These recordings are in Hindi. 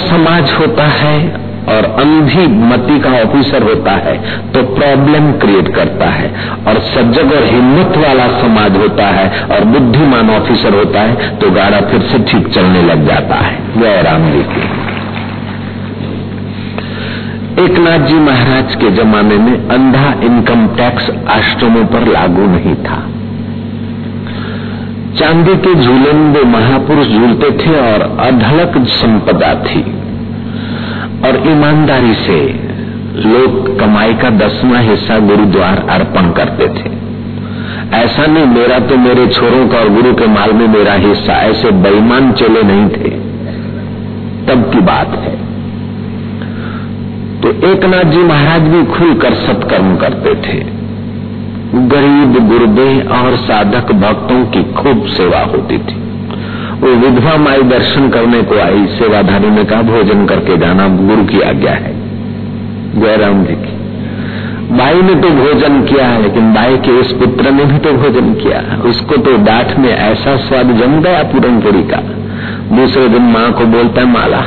समाज होता है और अंधी मति का ऑफिसर होता है तो प्रॉब्लम क्रिएट करता है। और सजग और हिम्मत वाला समाज होता है और बुद्धिमान ऑफिसर होता है तो गाड़ा फिर से ठीक चलने लग जाता है। जय राम जी की। एक नाथ जी महाराज के जमाने में अंधा इनकम टैक्स आश्रमों पर लागू नहीं था। चांदी के झूले में वो महापुरुष झूलते थे और अधलक संपदा थी। और ईमानदारी से लोग कमाई का दसवां हिस्सा गुरुद्वार अर्पण करते थे। ऐसा नहीं, मेरा तो मेरे छोरों का और गुरु के माल में मेरा हिस्सा, ऐसे बेईमान चले नहीं थे। तब की बात है। तो एकनाथ जी महाराज भी खुलकर सत्कर्म करते थे। गरीब, गुर्दे और साधक भक्तों की खूब सेवा होती थी। वो विधवा माई दर्शन करने को आई, सेवाधारी ने कहा, भोजन करके जाना, गुरु की आज्ञा है। जयराम जी की। बाई ने तो भोजन किया है, लेकिन बाई के उस पुत्र ने भी तो भोजन किया उसको तो डाठ में ऐसा स्वाद जम गया पूरनपुरी का। दूसरे दिन माँ को बोलता है, माला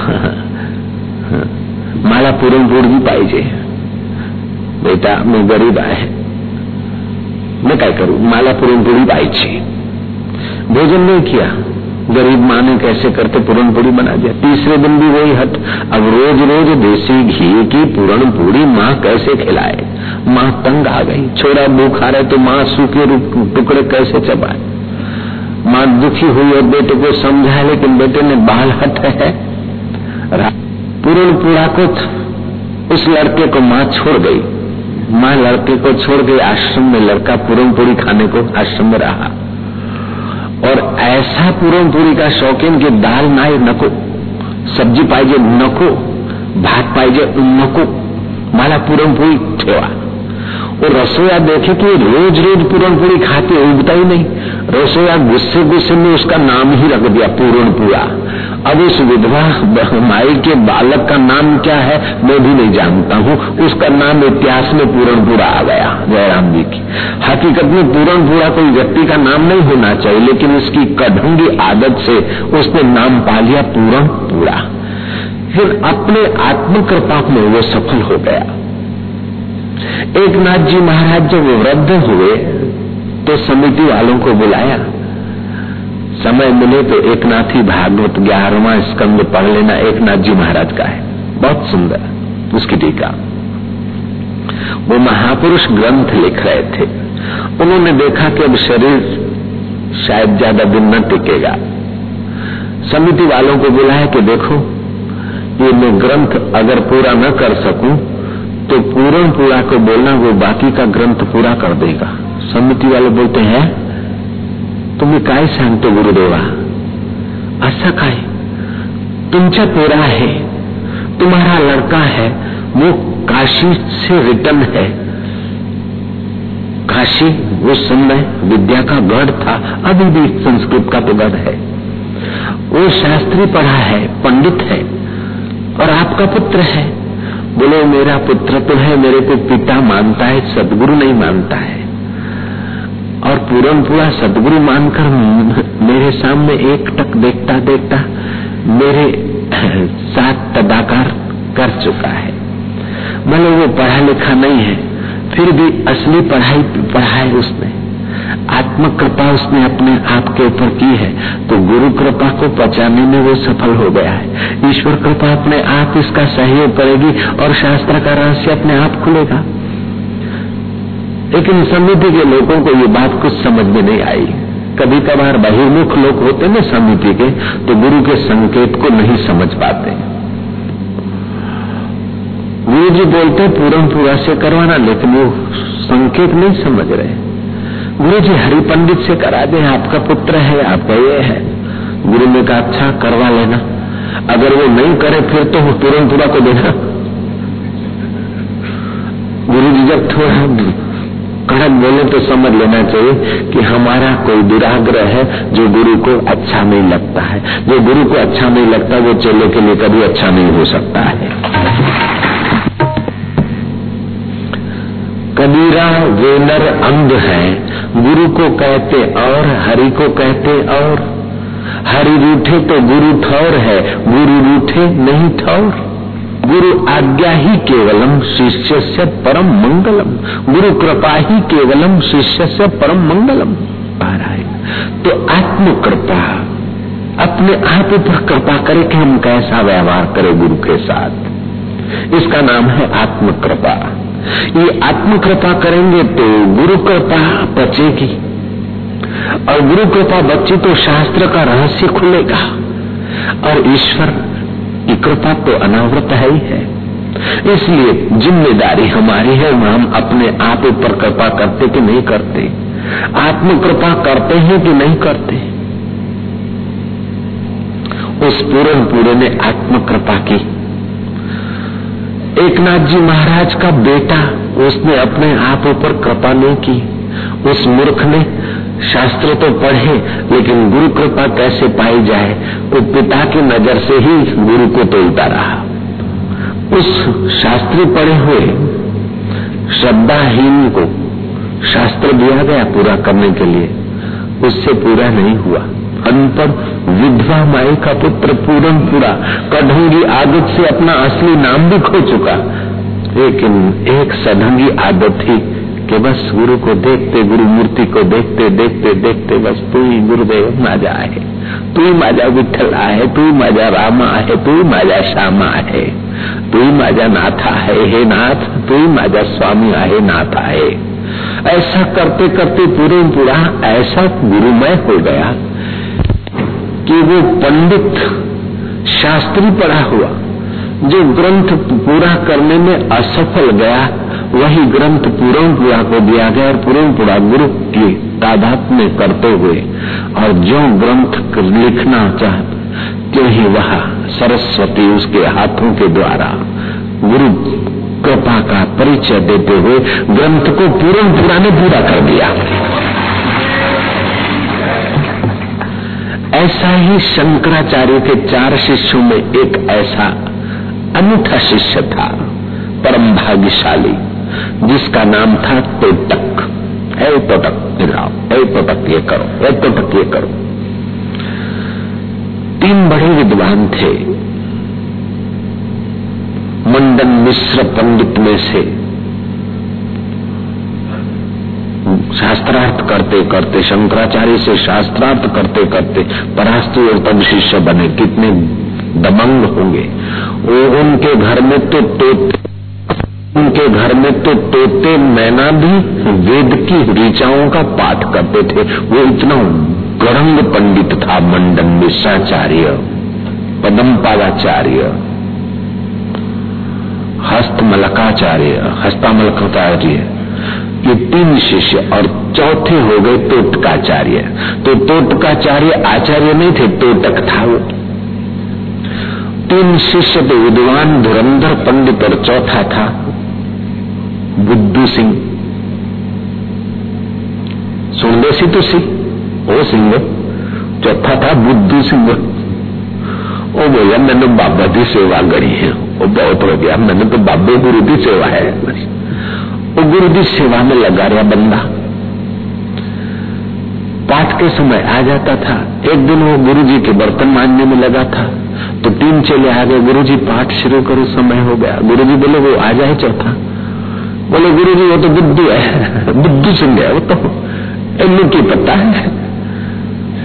माला पुरणपोळी पाहिजे बेटा, मी गरीब आहे मैं क्या करूँ? माला पुरणपोळी पाहिजे भोजन नहीं किया. गरीब माँ ने कैसे करते पूरी बना दिया तीसरे दिन भी वही हट. अब रोज रोज देसी घी की पूरी माँ कैसे खिलाए? माँ तंग आ गई. छोरा भूखा रहे तो माँ सूखे टुकड़े कैसे चबाए? माँ दुखी हुई और बेटे को समझाए लेकिन बेटे ने बाल हट है। पूरा को उस लड़के को माँ छोड़ गई। माँ लड़के को छोड़ गई आश्रम में लड़का पूरी खाने को आश्रम में रहा। और ऐसा पूरी का शौकीन कि दाल नाय नको, सब्ज़ी पाइजे नको, भात पाइजे नको, माला पूरन पूरी ठेवा। और रसोया देखे कि रोज रोज पूरणपोळी खाते उगता ही नहीं। रसोया गुस्से गुस्से में उसका नाम ही रख दिया पूरणपुरा अब उस विधवा माई के बालक का नाम क्या है, मैं भी नहीं जानता हूँ। उसका नाम इतिहास में पूरणपुरा आ गया, जयराम जी की। हकीकत में पूरणपुरा कोई व्यक्ति का नाम नहीं होना चाहिए, लेकिन उसकी कढ़ंगी आदत से उसने नाम पा लिया पूरणपुरा फिर अपने आत्मकृपा में वो सफल हो गया। एक नाथ जी महाराज जब वृद्ध हुए तो समिति वालों को बुलाया। समय मिले तो एक नाथ ही भागवत ग्यारहवा स्कंद पढ़ लेना एक नाथ जी महाराज का है। बहुत सुंदर, उसकी टीका। वो महापुरुष ग्रंथ लिख रहे थे। उन्होंने देखा कि अब शरीर शायद ज़्यादा दिन न टिकेगा। समिति वालों को बुलाया कि देखो, ये मैं ग्रंथ अगर पूरा न कर सकूँ तो पूर्ण पूरा को बोलना वो बाकी का ग्रंथ पूरा कर देगा। समिति वाले बोलते हैं तुम्ही काय सांगतो गुरुदेवा? असं काय? तुमच्या पोरा है, तुम्हारा लड़का है, वो काशी से रिटर्न है। काशी, वो समय विद्या का गढ़ था, अभी भी संस्कृत का तो गढ़ है। वो शास्त्री पढ़ा है, पंडित है, और आपका पुत्र है। बोलो, मेरा पुत्र तो है, मेरे को पिता मानता है, सदगुरु नहीं मानता है। और पूरन पूरा सदगुरु मानकर मेरे सामने एक टक देखता देखता मेरे साथ तदाकार कर चुका है। भले वो पढ़ा लिखा नहीं है, फिर भी असली पढ़ाई पढ़ा है उसने। आत्म कृपा उसने अपने आप के ऊपर की है तो गुरु कृपा को पचाने में वो सफल हो गया है। ईश्वर कृपा अपने आप इसका सहयोग करेगी और शास्त्र का रहस्य अपने आप खुलेगा। लेकिन समिति के लोगों को ये बात कुछ समझ में नहीं आई। कभी कभार बहिर्मुख लोग होते ना समिति के तो गुरु के संकेत को नहीं समझ पाते। गुरु जी बोलते पूरन पूरा से करवाना, लेकिन वो संकेत नहीं समझ रहे। गुरु जी हरि पंडित से करा दे, आपका पुत्र है, आपका ये है। गुरु ने कहा अच्छा करवा लेना। अगर वो नहीं करे, फिर तो तुरंत पूरा को देना। गुरु जी जब थोड़ा कड़क बोले तो समझ लेना चाहिए कि हमारा कोई दुराग्रह है, जो गुरु को अच्छा नहीं लगता है। जो गुरु को अच्छा नहीं लगता, वो चेले के लिए कभी अच्छा नहीं हो सकता है। कबीरा वेनर अंध है। गुरु को कहते और, हरि को कहते और। हरि रूठे तो गुरु ठौर है, गुरु रूठे नहीं ठौर। गुरु आज्ञा ही केवलम, शिष्य से परम मंगलम। गुरु कृपा ही केवलम, शिष्य से परम मंगलम। तो आत्म कृपा अपने आप ऊपर कृपा करे कि हम कैसा व्यवहार करें गुरु के साथ। इसका नाम है आत्म कृपा ये आत्म कृपा करेंगे तो गुरु कृपा बचेगी। और गुरु कृपा बच्ची तो शास्त्र का रहस्य खुलेगा। और ईश्वर की कृपा तो अनावृत है ही है। इसलिए ज़िम्मेदारी हमारी है, वह हम अपने आप ऊपर कृपा करते कि नहीं करते। आत्म कृपा करते हैं कि नहीं करते। उस पूरन पूरे ने आत्म कृपा की। एक नाथ जी महाराज का बेटा उसने अपने आप ऊपर कृपा नहीं की। उस मूर्ख ने शास्त्र तो पढ़े, लेकिन गुरु कृपा कैसे पाई जाए? वो पिता की नज़र से ही गुरु को तोलता रहा। उस शास्त्री पढ़े हुए श्रद्धाहीन को शास्त्र दिया गया पूरा करने के लिए, उससे पूरा नहीं हुआ। अनपढ़ विधवा माई का पुत्र पूरन पूरा कढ़ूँगी आदत से अपना असली नाम भी खो चुका। लेकिन एक सधंगी आदत थी कि बस गुरु को देखते, गुरु मूर्ति को देखते देखते देखते बस तू ही गुरुदेव माजा आहे तू ही माझा विठ्ठल आहे, तू ही माझा रामा आहे, तू ही माझा श्यामा आहे। तू ही माझा नाथ आहे, हे नाथ, तू ही माझा स्वामी आहे, नाथ आहे। ऐसा करते करते पूरे पूरा ऐसा गुरुमय हो गया। कि वो पंडित शास्त्री पढ़ा हुआ, जो ग्रंथ पूरा करने में असफल गया, वही ग्रंथ पूरा को दिया गया और पूरा गुरु की तादाद में करते हुए, और जो ग्रंथ लिखना चाहते क्यों ही वह सरस्वती उसके हाथों के द्वारा गुरु कृपा का परिचय देते हुए ग्रंथ को पूर्ण पूरा ने पूरा कर दिया। ऐसा ही शंकराचार्य के चार शिष्यों में एक ऐसा अनूठा शिष्य था, परम भाग्यशाली, जिसका नाम था टोटक है टोटक इधर आओ ए टोटक ये करो ए टोटक ये करो। तीन बड़े विद्वान थे, मंडन मिश्र पंडित में से शास्त्रार्थ करते करते, शंकराचार्य से शास्त्रार्थ करते करते परास्तु और तब शिष्य बने। कितने दबंग होंगे। वो उनके घर में तो तोते, उनके घर में तो तोते मैना भी वेद की ऋचाओं का पाठ करते थे। वो इतना गरंग पंडित था मंडन मिश्राचार्य पदमपालाचार्य हस्तमलकाचार्य हस्तामलकाचार्य ये तीन शिष्य और चौथे हो गए तोटकाचार्य तो तोटकाचार्य आचार्य नहीं थे तोटक था वो। तीन शिष्य तो विद्वान धुरंधर पंडित और चौथा था, बुद्धू सिंह। सुंदर तो सिंह, वो सिंह चौथा था बुद्धू सिंह वो। बोला मैंने बाबा की सेवा करी है, वो बहुत हो गया, मैंने तो बाबे गुरु की सेवा है। वो गुरु की सेवा में लगा रहा बंदा। पाठ के समय आ जाता था, एक दिन वो गुरु जी के बर्तन मांजने में लगा था तो तीन चले आ गए, गुरु जी पाठ शुरू करो, समय हो गया। गुरु जी बोले, वो आ जाए चौथा? बोले, गुरु जी, वो तो बुद्धू है, बुद्धू सुन गया वो तो इन्नू की पता है।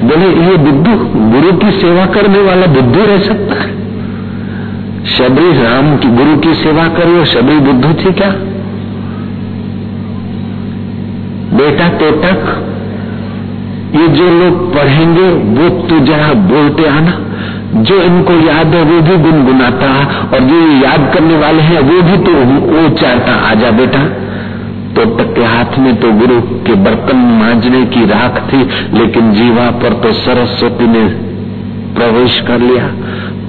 बोले, ये बुद्धू, गुरु की सेवा करने वाला बुद्धू रह सकता है? शबरी राम की गुरु की सेवा करी शबरी बुद्धू थी क्या? बेटा तो तक, ये जो लोग पढ़ेंगे, वो तू जरा बोलते आना जो इनको याद है, वो भी गुनगुनाता और जो याद करने वाले हैं, वो भी तो वो चाहता आजा बेटा। तो तक के हाथ में तो गुरु के बर्तन मांजने की राख थी, लेकिन जीवा पर तो सरस्वती ने प्रवेश कर लिया।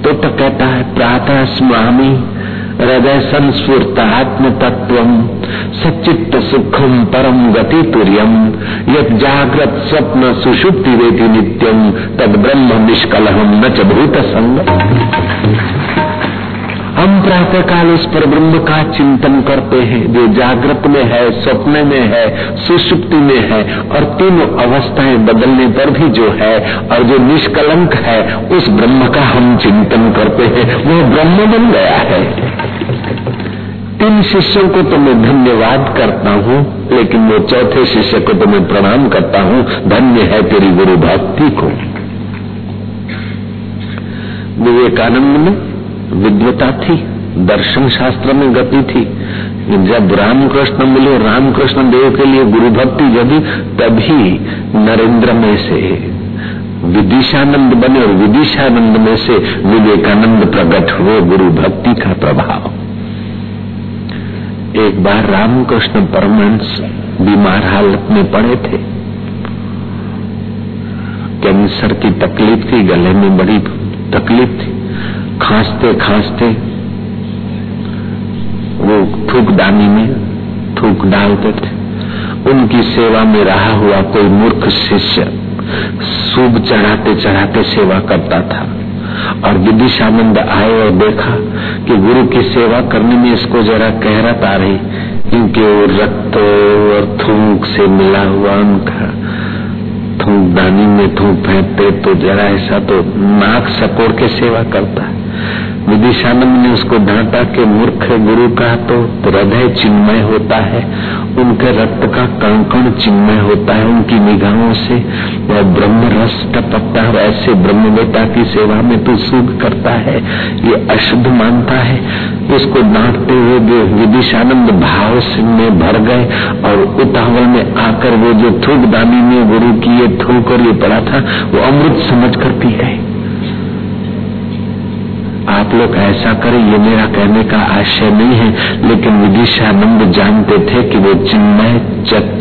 तो तक कहता है, प्रातः स्मामी हृदय संस्फूर्त आत्म तत्व सचित्त सुखम परम गति तुर्यम यद जागृत स्वप्न सुषुप्ति वेति नित्यम तद ब्रह्म निष्कलहम न च भूत संग हम प्रातः काल उस पर ब्रह्म का चिंतन करते हैं, जो जागृत में है, स्वप्न में है सुषुप्ति में है, और तीनों अवस्थाएँ बदलने पर भी जो है, और जो निष्कलंक है, उस ब्रह्म का हम चिंतन करते हैं। वो ब्रह्म बन गया है। तीन शिष्यों को तो मैं धन्यवाद करता हूँ, लेकिन वो चौथे शिष्य को तो मैं प्रणाम करता हूँ। धन्य है तेरी गुरु भक्ति को। विवेकानंद में विद्वता थी, दर्शन शास्त्र में गति थी। जब रामकृष्ण मिले, रामकृष्ण देव के लिए गुरु भक्ति जगी तभी नरेंद्र में से विदिशानंद बने और विदिशानंद में से विवेकानंद प्रकट हुए गुरु भक्ति का प्रभाव। एक बार रामकृष्ण परमहंस बीमार हालत में पड़े थे। कैंसर की तकलीफ़ थी, गले में बड़ी तकलीफ़ थी। खांसते खांसते वो थूक दानी में थूक डालते थे। उनकी सेवा में रहा हुआ कोई मूर्ख शिष्य सूब चढ़ाते चढ़ाते सेवा करता था। और विदिशानंद आए और देखा कि गुरु की सेवा करने में इसको जरा कहरत आ रही, क्योंकि वो रक्त और थूक से मिला हुआ उनका थूक दानी में थूक फेंकते तो जरा ऐसा तो नाक सकोड़ के सेवा करता है। विदिशानंद ने उसको डांटा के मूर्ख गुरु का तो हृदय चिन्मय होता है, उनके रक्त का कंकण चिन्मय होता है, उनकी निगाहों से वह ब्रह्म रस टपकता है ऐसे ब्रह्म बेटा की सेवा में तू सुख करता है, ये अशुद्ध मानता है। उसको डांटते हुए विदिशानंद भाव में भर गए और उतावल में आकर वो जो थूक दानी में गुरु की ये थूक और ये पड़ा था, वो अमृत समझ कर पी गए आप लोग ऐसा करें, ये मेरा कहने का आशय नहीं है, लेकिन विदिशानंद जानते थे कि वो चिन्मय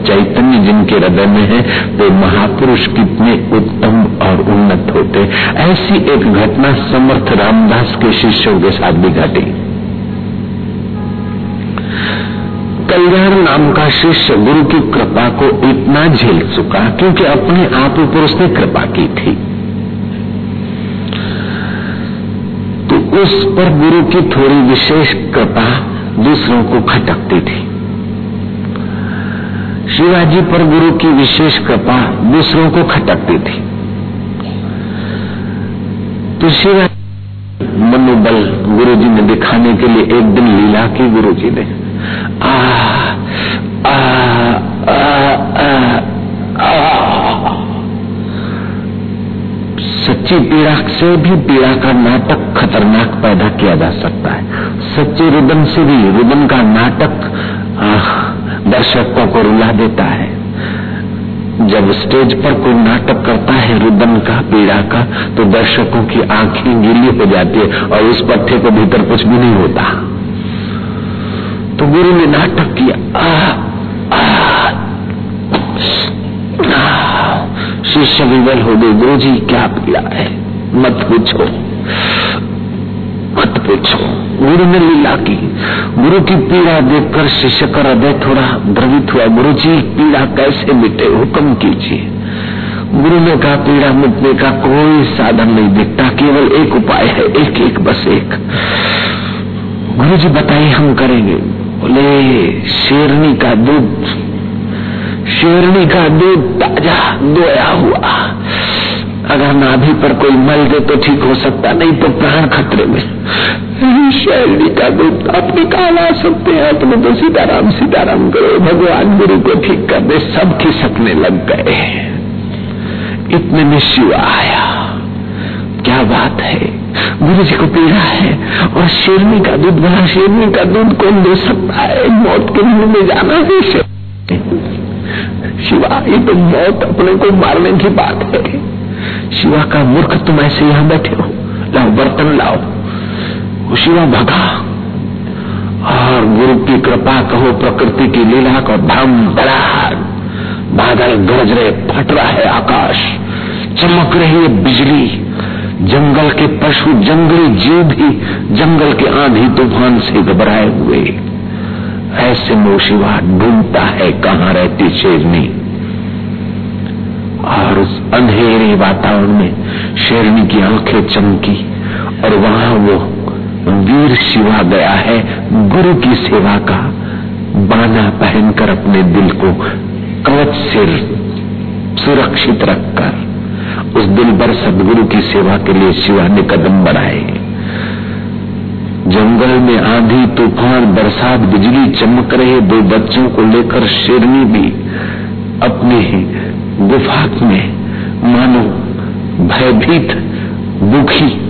चैतन्य जिनके हृदय में है, वो महापुरुष कितने उत्तम और उन्नत होते। ऐसी एक घटना समर्थ रामदास के शिष्यों के साथ भी घटी। कल्याण नाम का शिष्य गुरु की कृपा को इतना झेल चुका, क्योंकि अपने आप ऊपर उसने कृपा की थी। उस पर गुरु की थोड़ी विशेष कृपा दूसरों को खटकती थी। शिवाजी पर गुरु की विशेष कृपा दूसरों को खटकती थी। तो शिवाजी मनोबल गुरु जी ने दिखाने के लिए एक दिन लीला की गुरु जी ने आ, आ, आ, सच्ची पीड़ा से भी पीड़ा का नाटक खतरनाक पैदा किया जा सकता है। सच्चे रुदन से भी रुदन का नाटक दर्शकों को रुला देता है। जब स्टेज पर कोई नाटक करता है रुदन का, पीड़ा का तो दर्शकों की आँखें गीली हो जाती है और उस पट्टे के भीतर कुछ भी नहीं होता। तो गुरु ने नाटक किया आ, आ, शिष्य विवल हो गए गुरु जी क्या पीड़ा है? मत पूछो। मत पूछो। गुरु ने लीला की। गुरु की पीड़ा देखकर शिष्य का हृदय थोड़ा द्रवित हुआ। गुरु जी पीड़ा कैसे मिटे? हुक्म कीजिए। गुरु ने कहा, पीड़ा मिटने का कोई साधन नहीं दिखता, केवल एक उपाय है, एक एक बस एक। गुरु जी बताइए, हम करेंगे। बोले, शेरनी का दूध शेरनी का दूध ताज़ा दोया हुआ। अगर नाभि पर कोई मल दे तो ठीक हो सकता, नहीं तो प्राण खतरे में। शेरनी का दूध आप आ सकते हैं, अपने तो सीताराम सीताराम करो, भगवान गुरु को ठीक कर दे सब खिसकने लग गए इतने में शिव आया। क्या बात है? गुरु जी को पीड़ा है, और शेरनी का दूध बना शेरनी का दूध कौन दे सकता है? मौत के मुँह में जाना है शिवा, ये तो मौत अपने को मारने की बात है। शिवा का मूर्ख तुम ऐसे यहाँ बैठे हो। लाओ, बर्तन लाओ। शिवा, भगा। और गुरु की कृपा कहो प्रकृति की लीला को धम बड़ा। बादल गरज रहे फट रहा है आकाश। चमक रही है बिजली। जंगल के पशु जंगली जीव भी जंगल के आंधी तूफ़ान से घबराए हुए। ऐसे मोशिवा ढूंढता है, कहाँ रहती शेरनी? और उस अंधेरे वातावरण में शेरनी की आँखें चमकी, और वहाँ वो वीर शिवा गया है, गुरु की सेवा का बाना पहनकर अपने दिल को कवच से सुरक्षित रखकर, उस दिल भर सदगुरु की सेवा के लिए शिवा ने कदम बढ़ाए जंगल में आंधी, तूफ़ान, बरसात, बिजली चमक रहे दो बच्चों को लेकर शेरनी भी अपनी गुफा में मानो भयभीत, दुखी।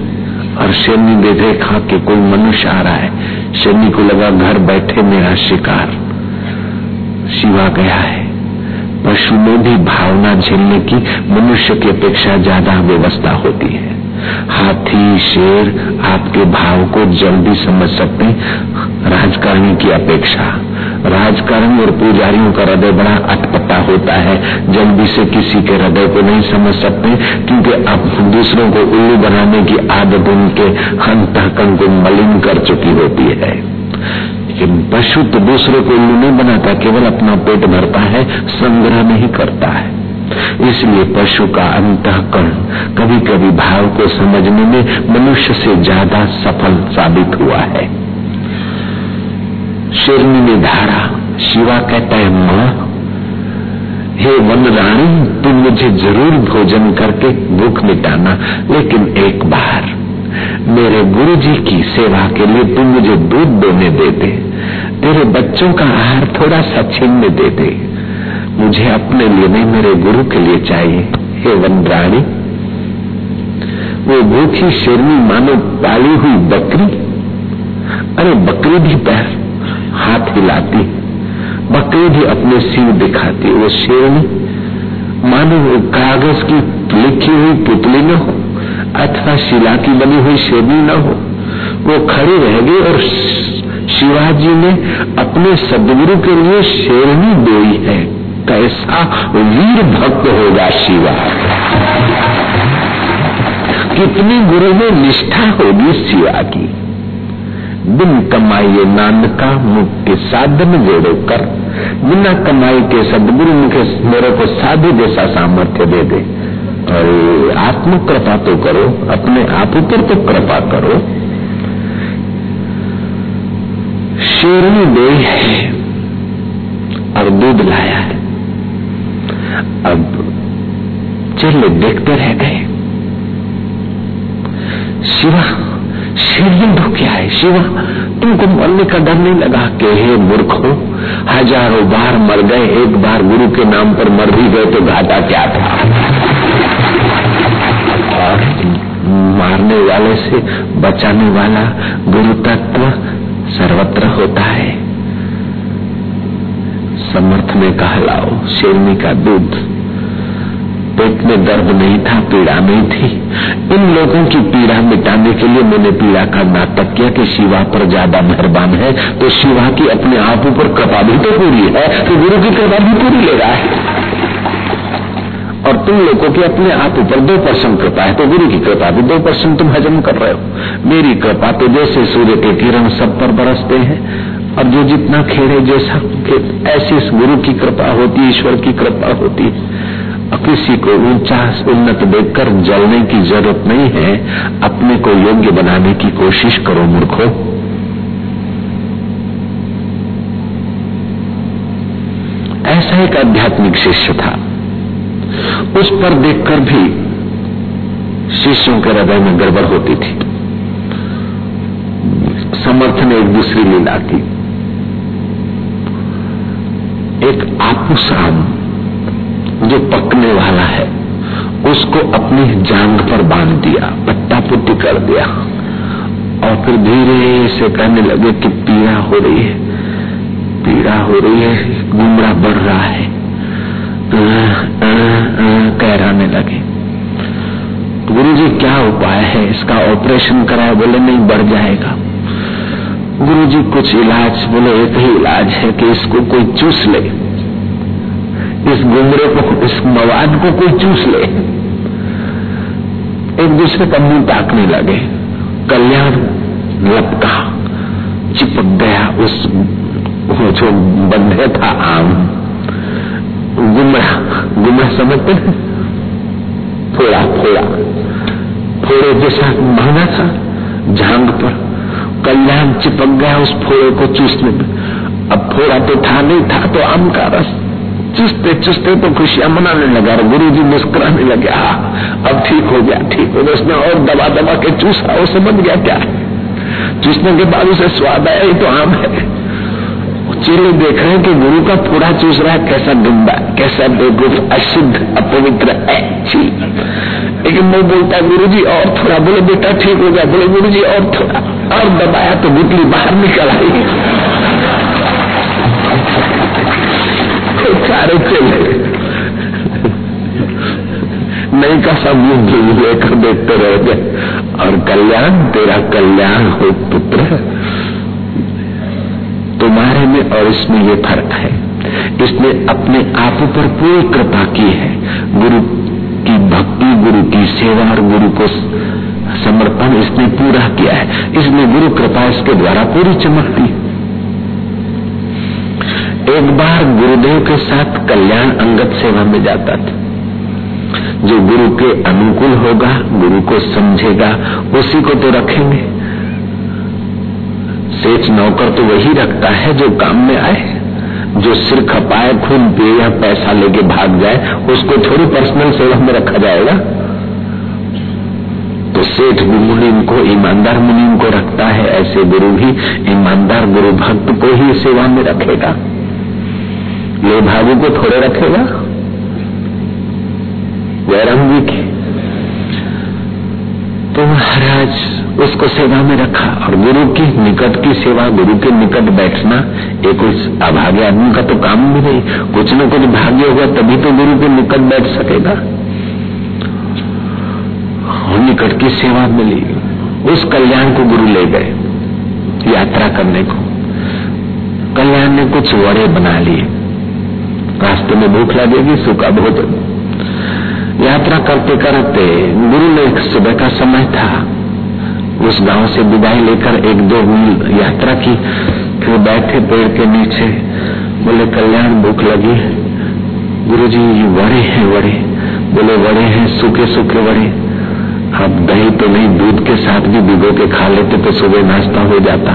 और शेरनी ने देखा कि कोई मनुष्य आ रहा है। शेरनी को लगा घर बैठे मेरा शिकार। शिवा गया है। पशु में भी भावना झेलने की मनुष्य की अपेक्षा ज़्यादा व्यवस्था होती है। हाथी, शेर आपके भाव को जल्दी समझ सकते राजकारणी की अपेक्षा। राजकारण और पुजारियों का हृदय बड़ा अटपटा होता है। जल्दी से किसी के हृदय को नहीं समझ सकते, क्योंकि अब दूसरों को उल्लू बनाने की आदत उनके अंतकन को मलिन कर चुकी होती है। पशु तो दूसरे को उल्लू नहीं बनाता, केवल अपना पेट भरता है, संग्रह नहीं करता है। इसलिए पशु का अंतकरण कभी कभी भाव को समझने में मनुष्य से ज़्यादा सफल साबित हुआ है। शेरनी ने धारा, शिवा कहता है, माँ, हे वन रानी तुम मुझे ज़रूर भोजन करके भूख मिटाना, लेकिन एक बार, मेरे गुरु जी की सेवा के लिए तुम मुझे दूध देने देते तेरे बच्चों का आहार थोड़ा सा छीनने देते मुझे अपने लिए नहीं, मेरे गुरु के लिए चाहिए। हे वनराणी वो भूखी शेरनी मानो पाली हुई बकरी। अरे बकरी भी पैर, हाथ हिलाती, बकरी भी अपने सिर दिखाती। वो शेरनी मानो कागज़ की लिखी हुई पुतली न हो, अथवा शिला की बनी हुई शेरनी न हो। वो खड़ी रह गई और शिवाजी ने अपने सदगुरु के लिए शेरनी बोई है। कैसा वीर भक्त होगा शिवा? कितनी गुरु में निष्ठा होगी शिवा की? बिन कमाइए नानका मुख के साधन जोड़ो कर, बिना कमाई के सदगुरु मुखे मेरे को साधु जैसा सामर्थ्य दे दे। और आत्म कृपा तो करो, अपने आप ऊपर तो कृपा करो। शेरनी दे और दूध लाया है। अब चले देखते रह गए, शिवा, शिवलिंग क्या है शिवा, तुमको मरने का डर नहीं लगा कि हे मूर्खो हज़ारों बार मर गए, एक बार गुरु के नाम पर मर भी गए तो घाटा क्या था? और मारने वाले से बचाने वाला गुरु तत्व सर्वत्र होता है। समर्थ में कहलाओ, शेरनी का दूध। पेट में दर्द नहीं था, पीड़ा नहीं थी। इन लोगों की पीड़ा मिटाने के लिए मैंने पीड़ा का नाटक किया कि शिवा पर ज़्यादा मेहरबान है तो शिवा की अपने आप ऊपर कृपा भी तो पूरी है तो गुरु की कृपा भी पूरी ले रहा है। और तुम लोगों की अपने आप ऊपर दो परसेंट कृपा है तो गुरु की कृपा भी दो परसेंट तुम हजम कर रहे हो। मेरी कृपा तो जैसे सूर्य के किरण सब पर बरसते हैं और जो जितना खेड़े जैसा ऐसी गुरु की कृपा होती, ईश्वर की कृपा होती किसी को ऊँचा, उन्नत देखकर जलने की ज़रूरत नहीं है। अपने को योग्य बनाने की कोशिश करो, मूर्खो। ऐसा एक आध्यात्मिक शिष्य था। उस पर देखकर भी शिष्यों के हृदय में गड़बड़ होती थी। समर्थन एक दूसरी लीला की। एक आम जो पकने वाला है, उसको अपनी जांग पर बाँध दिया पट्टा पुट्टी कर दिया, और फिर धीरे से कहने लगे कि पीड़ा हो रही है, पीड़ा हो रही है गुमरा बढ़ रहा है। कहराने लगे। गुरु जी क्या उपाय है इसका? ऑपरेशन कराए बोले, नहीं, बढ़ जाएगा। गुरु जी कुछ इलाज बोले, एक ही इलाज है कि इसको कोई चूस ले। इस गुमरे को, इस मवाद को कोई चूस ले। एक दूसरे का मुँह ताकने लगे। कल्याण लपका, चिपक गया उस जो बंधे था आम। गुमरा गुमरा समझते फोड़ा फोड़ा फोड़े जैसा माना था, झांग पर। चिपक गया उस फोड़े को चूसने में अब फोड़ा तो था नहीं, था तो आम का रस। चुस्ते चुस्ते तो खुशियाँ मनाने लगा गुरु जी मुस्कुराने लगे, हा, अब ठीक हो गया, ठीक हो गया, उसने और दबा दबा के चूसा वो समझ गया क्या? है चूसने के बाद उसे स्वाद आया, ये तो आम है। चेले देख रहे हैं कि गुरु का पूरा चूस रहा है, कैसा गंदा, कैसा बेगुफ अशुद्ध, अपवित्र अच्छी लेकिन मैं बोलता गुरु जी और थोड़ा बोले, बेटा, ठीक हो गया। बोले गुरु जी और थोड़ा और दबाया तो गुटली बाहर निकल आई। सारे चले नहीं का सब युद्ध लेकर देखते रह गए। और कल्याण, तेरा कल्याण हो, पुत्र। तुम्हारे में और इसमें ये फ़र्क है। इसने अपने आप पर पूरी कृपा की है। गुरु की भक्ति गुरु की सेवा और गुरु को समर्पण इसने पूरा किया है। इसलिए गुरु कृपा इसके द्वारा पूरी चमकती एक बार गुरुदेव के साथ कल्याण अंगत सेवा में जाता था। जो गुरु के अनुकूल होगा, गुरु को समझेगा, उसी को तो रखेंगे। सेठ नौकर तो वही रखता है जो काम में आए। जो सिर खपाए, खून पिए या पैसा लेके भाग जाए, उसको थोड़ी पर्सनल सेवा में रखा जाएगा। तो सेठ भी मुनीम को, ईमानदार मुनीम को रखता है, ऐसे गुरु भी ईमानदार गुरु भक्त को ही सेवा में रखेगा। ये भागु को थोड़े रखेगा? जयराम जी की तो महाराज, उसको सेवा में रखा और गुरु की निकट की सेवा, गुरु के निकट बैठना, ये कुछ अभागे आदमी का तो काम भी नहीं। कुछ न कुछ भाग्य होगा, तभी तो गुरु के निकट बैठ सकेगा। निकट की सेवा मिली। उस कल्याण को गुरु ले गए, यात्रा करने को। कल्याण ने कुछ वड़े बना लिए। रास्ते में भूख लगेगी, सूखा भोजन यात्रा करते करते गुरु ने सुबह का समय था। उस गाँव से विदाई लेकर एक दो मील यात्रा की। फिर बैठे पेड़ के नीचे बोले, कल्याण, भूख लगी गुरु जी वड़े हैं, वड़े। बोले, वड़े हैं, सूखे सूखे वड़े। अब दही तो नहीं, दूध के साथ भी भिगो के खा लेते तो सुबह नाश्ता हो जाता।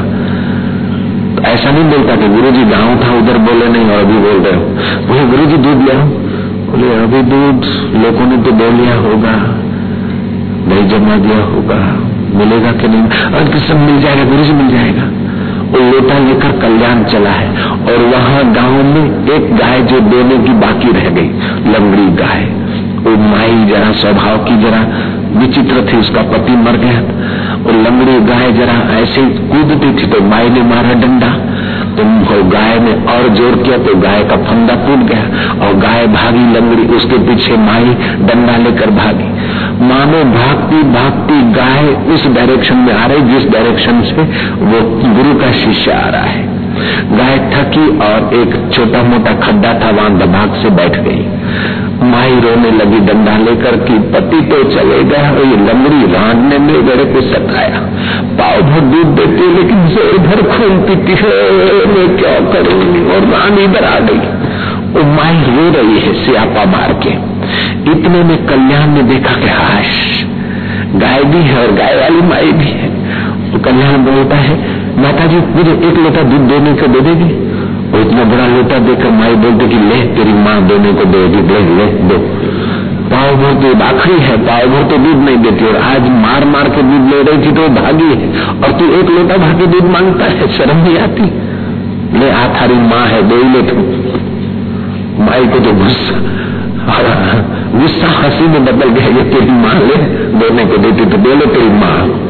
तो ऐसा नहीं बोलता कि गुरु जी गाँव था, उधर बोले नहीं, और अभी बोल रहे हो। बोले गुरु जी दूध ले बोले, अभी दूध लोगों ने तो दे लिया होगा। नहीं जमा दिया होगा। मिलेगा कि नहीं? और सब मिल जाएगा गुरु जी मिल जाएगा। वो लोटा लेकर कल्याण चला है, और वहाँ गाँव में एक गाय जो देने की बाकी रह गई, लंगड़ी गाय। वो माई जरा स्वभाव की जरा विचित्र थी उसका पति मर गया और लंगड़ी गाय जरा ऐसे कूदती थी तो माई ने मारा डंडा। तो गाय ने और ज़ोर किया तो गाय का फंदा टूट गया और गाय भागी, लंगड़ी उसके पीछे माई डंडा लेकर भागी। माँ मानो भागती भागती गाय उस डायरेक्शन में आ रही, जिस डायरेक्शन से वो गुरु का शिष्य आ रहा है। गाय थकी और एक छोटा मोटा खड्डा था, वहाँ दबाग से बैठ गई। माई रोने लगी, डंडा लेकर कि पति तो चले गया, और ये लंगड़ी रांधने में मेरे को सताया। पाव भर दूध देती, लेकिन ज़ोर भर खून पीती, है, मैं क्या करूँ? और रान इधर आ गई। वो माई रो रही है सियापा मार के। इतने में कल्याण ने देखा कि, हाश, गाय भी है और गाय वाली माई भी है। तो कल्याण बोलता है माता जी मुझे एक लोटा दूध देने को दे देगी? वो इतना बड़ा लोटा देकर माई बोलते कि ले तेरी माँ देने को देगी ले ले दो। पाव भर तो आखिरी है, पाव भर तो दूध नहीं देती और आज मार मार के दूध ले रही थी तो भागी है। और तू एक लोटा भर के दूध माँगता है, शर्म नहीं आती? ले आ थारी माँ है, दो ले तू। माई को तो गुस्सा गुस्सा हँसी में बदल गया तेरी माँ ले, देने को देती तो दे लो तेरी माँ।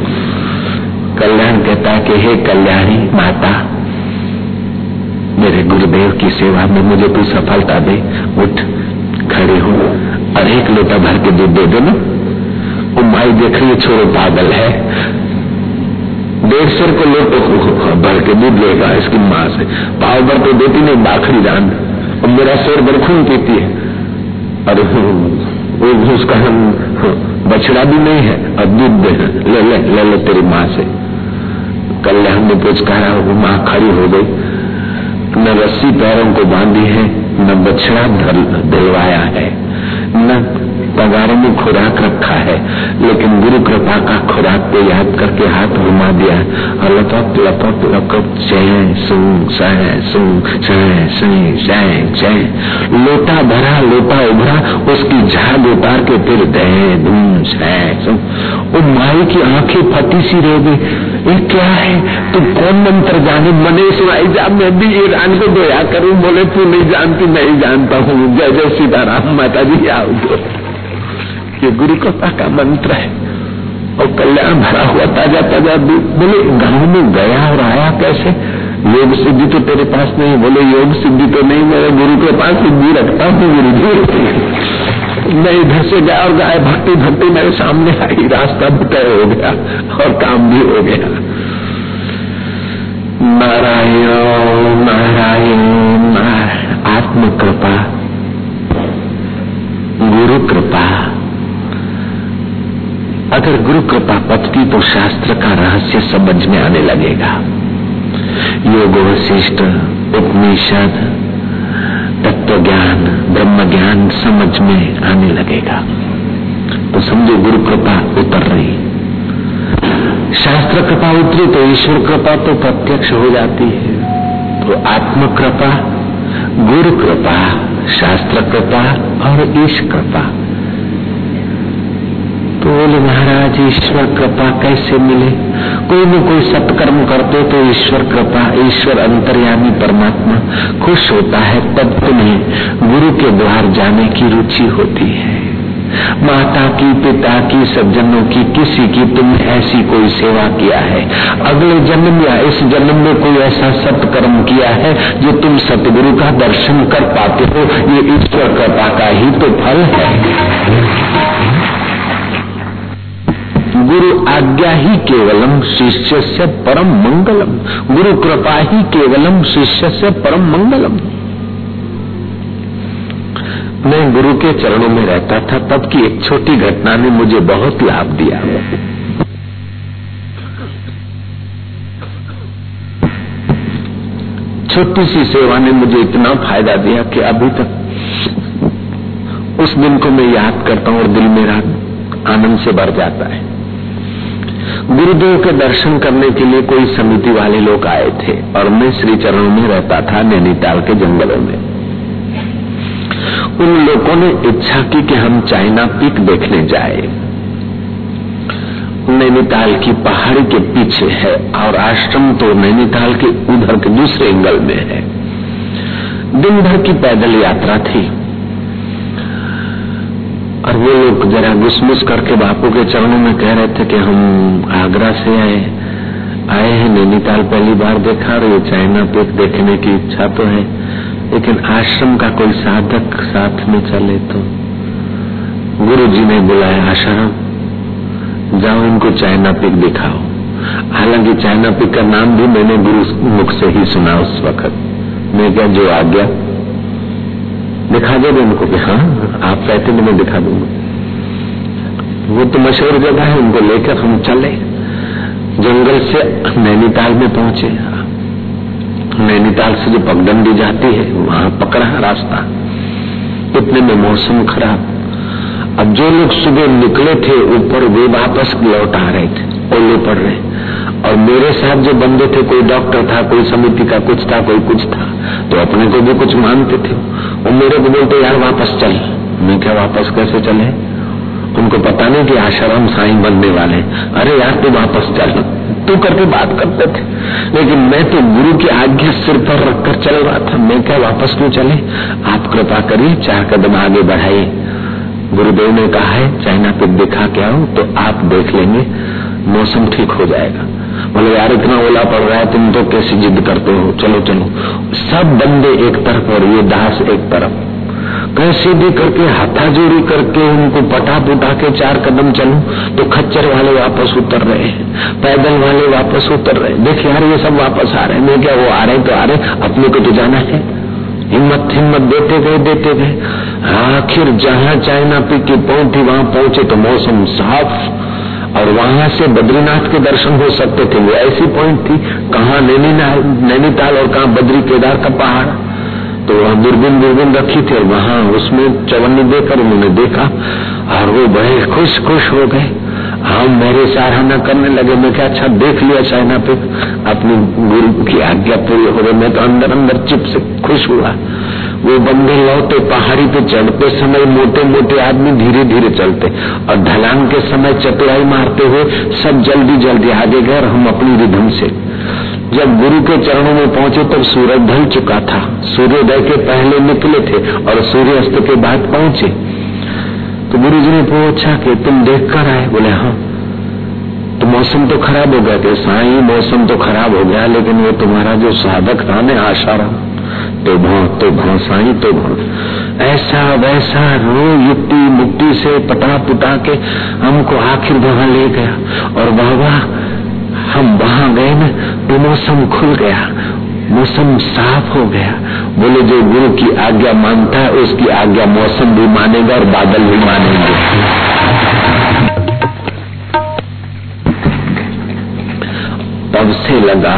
कल्याण कहता है कि, हे कल्याणी माता मेरे गुरुदेव की सेवा में मुझे तू सफलता दे। उठ, खड़े हो। और एक लोटा भर के दूध दे दो ना। वो माई देख रही है, छोरो पागल है। डेढ़ सौ को लोग भर के दूध लेगा, इसकी माँ से। पाव भर तो देती नहीं, बाखरी दान। और मेरा सिर भर खून पीती है। और वो उसका हम बछड़ा भी नहीं है और दूध दे। ले ले ले ले तेरी माँ से। कल्याण ने कहा वो माँ खड़ी हो गई। न रस्सी पैरों को बांधी है, न बछड़ा दिलवाया है, न पगारों में खुराक रखा है, लेकिन गुरु कृपा का खुराक को याद करके हाथ घुमा दिया और लपक लपक लपक जय सुंग सह सुंग सह सह लोटा भरा, लोटा उभरा, उसकी झाग उतार के फिर दे धूम वो माई की आँखें फटी सी रह गई। ये क्या है? तू कौन मंत्र जाने? मने सुनाई जा मैं भी ईरान को दोया करूँ। बोले, तू नहीं जानती नहीं जानता हूँ। जय जय सीताराम माता जी आओ ये गुरु कथा का मंत्र है। और कल्याण भरा हुआ ताज़ा ताज़ा दूध बोले, गाँव में गया और आया कैसे? योग सिद्धि तो तेरे पास नहीं बोले, योग सिद्धि तो नहीं, मेरे गुरु के पास सिद्धि रखता हूँ, गुरु जी। मैं इधर से गया और गाय भक्ति भक्ति मेरे सामने आई, रास्ता भी तय हो गया और काम भी हो गया। नारायण नारायण आत्म कृपा गुरु कृपा अगर गुरु कृपा पथती तो शास्त्र का रहस्य समझ में आने लगेगा। योग वशिष्ठ उपनिषद तत्व ज्ञान, ब्रह्म ज्ञान समझ में आने लगेगा। तो समझो गुरु कृपा उतर रही। शास्त्र कृपा उतरी तो ईश्वर कृपा तो प्रत्यक्ष हो जाती है। तो आत्म कृपा, गुरु कृपा, शास्त्र कृपा और ईश कृपा। तो बोले, महाराज, ईश्वर कृपा कैसे मिले? कोई न कोई सत्कर्म करते तो ईश्वर कृपा, ईश्वर अंतर्यामी परमात्मा खुश होता है, तब तुम्हें गुरु के द्वार जाने की रुचि होती है। माता की, पिता की, सज्जनों की, किसी की तुमने ऐसी कोई सेवा किया है? अगले जन्म या इस जन्म में कोई ऐसा सत्कर्म किया है, जो तुम सतगुरु का दर्शन कर पाते हो? ये ईश्वर कृपा का ही तो फल है। गुरु आज्ञा ही केवलम, शिष्य से परम मंगलम। गुरु कृपा ही केवलम, शिष्य से परम मंगलम। मैं गुरु के चरणों में रहता था, तब की एक छोटी घटना ने मुझे बहुत लाभ दिया। छोटी सी सेवा ने मुझे इतना फ़ायदा दिया कि अभी तक उस दिन को मैं याद करता हूँ और दिल मेरा आनंद से भर जाता है। गुरुदेव के दर्शन करने के लिए कोई समिति वाले लोग आए थे और मैं श्री चरणों में रहता था नैनीताल के जंगलों में। उन लोगों ने इच्छा की कि हम चाइना पीक देखने जाए। नैनीताल की पहाड़ी के पीछे है और आश्रम तो नैनीताल के उधर के दूसरे एंगल में है। दिन भर की पैदल यात्रा थी। और वो लोग जरा घुसमुस करके बापू के चरणों में कह रहे थे कि हम आगरा से आए आए हैं, नैनीताल पहली बार देखा और ये चाइना पिक देखने की इच्छा तो है, लेकिन आश्रम का कोई साधक साथ में चले तो। गुरु जी ने बुलाया, आश्रम, जाओ इनको चाइना पिक दिखाओ। हालाँकि चाइना पिक का नाम भी मैंने गुरु मुख से ही सुना उस वक्त। मैं क्या, जो आ गया? दिखा दे उनको कि हाँ आप कहते मैं दिखा दूँगा। वो तो मशहूर जगह है, उनको लेकर हम चले। जंगल से नैनीताल में पहुँचे। नैनीताल से जो पगडंडी जाती है, वहाँ पकड़ा रास्ता। इतने में मौसम खराब। अब जो लोग सुबह निकले थे, ऊपर वे वापस लौट आ रहे थे ओले पड़ रहे। और मेरे साथ जो बंदे थे, कोई डॉक्टर था, कोई समिति का कुछ था, कोई कुछ था तो अपने को भी कुछ मानते थे। वो मेरे को बोलते, यार, वापस चल। मैं क्या, वापस कैसे चले? उनको पता नहीं कि आश्रम साई बनने वाले अरे यार, तू वापस चल। तू करके बात करते थे। लेकिन मैं तो गुरु की आज्ञा सिर पर रखकर चल रहा था। मैं क्या, वापस क्यों चले? आप कृपा करिए, चार कदम आगे बढ़ाइए। गुरुदेव ने कहा है चाइना पे दिखा के आओ तो आप देख लेंगे। मौसम ठीक हो जाएगा। बोले, यार, इतना ओला पड़ रहा है, तुम तो कैसी जिद करते हो? चलो चलो। सब बंदे एक तरफ़ और ये दास एक तरफ़। कैसे भी करके, हाथाजोड़ी करके, उनको पटा पुटा के चार कदम चलू तो खच्चर वाले वापस उतर रहे हैं, पैदल वाले वापस उतर रहे हैं। देख यार, ये सब वापस आ रहे हैं। मैं क्या, वो आ रहे हैं तो आ रहे अपने को तो जाना है। हिम्मत हिम्मत देते गए देते गए। आखिर जहाँ चाइना पी की पहुँची, वहाँ पहुँचे तो मौसम साफ़। और वहाँ से बद्रीनाथ के दर्शन हो सकते थे। वो ऐसी पॉइंट थी, कहा नैनीताल और कहा बद्री केदार का पहाड़। तो वहाँ दूरबीन दूरबीन रखी थी और वहाँ उसमें चवन्नी देकर उन्होंने देखा और वो बड़े खुश खुश हो गए। हम मेरे सराहना करने लगे, मैं क्या अच्छा देख लिया चाइना पे? अपनी गुरु की आज्ञा पूरी हो गई। मैं तो अंदर अंदर चिप से खुश हुआ। वो बंदे लौटे पहाड़ी पे चढ़ते समय मोटे मोटे आदमी धीरे धीरे चलते और ढलान के समय चतुराई मारते हुए सब जल्दी जल्दी आगे गए और हम अपनी रिधम से। जब गुरु के चरणों में पहुँचे तब सूरज ढल चुका था। सूर्योदय के पहले निकले थे और सूर्यास्त के बाद पहुँचे। तो गुरु जी ने पूछा कि तुम देख कर आए? बोले हाँ। तो मौसम तो खराब हो गया थे साई, मौसम तो खराब हो गया, लेकिन वो तुम्हारा जो साधक था ने आशा रहा तो भो तो भो साई तो भो ऐसा वैसा रो युक्ति मुक्ति से पटा पुटा के हमको आखिर वहाँ ले गया। और बाबा, हम वहाँ गए ना तो मौसम खुल गया। मौसम साफ़ हो गया। बोले, जो गुरु की आज्ञा मानता है, उसकी आज्ञा मौसम भी मानेगा और बादल भी मानेंगे। तब से लगा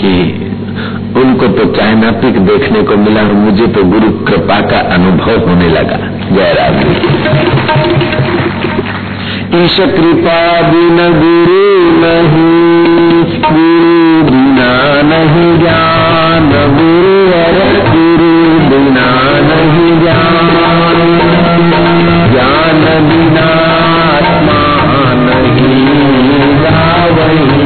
कि उनको तो कायनातिक देखने को मिला और मुझे तो गुरु कृपा का अनुभव होने लगा। जयराम ईश कृपा बिन गुरु नहीं, गुरु बिना नहीं ज्ञान, गुरु गुरु बिना नहीं ज्ञान। ज्ञान बिना आत्मा नहीं जावही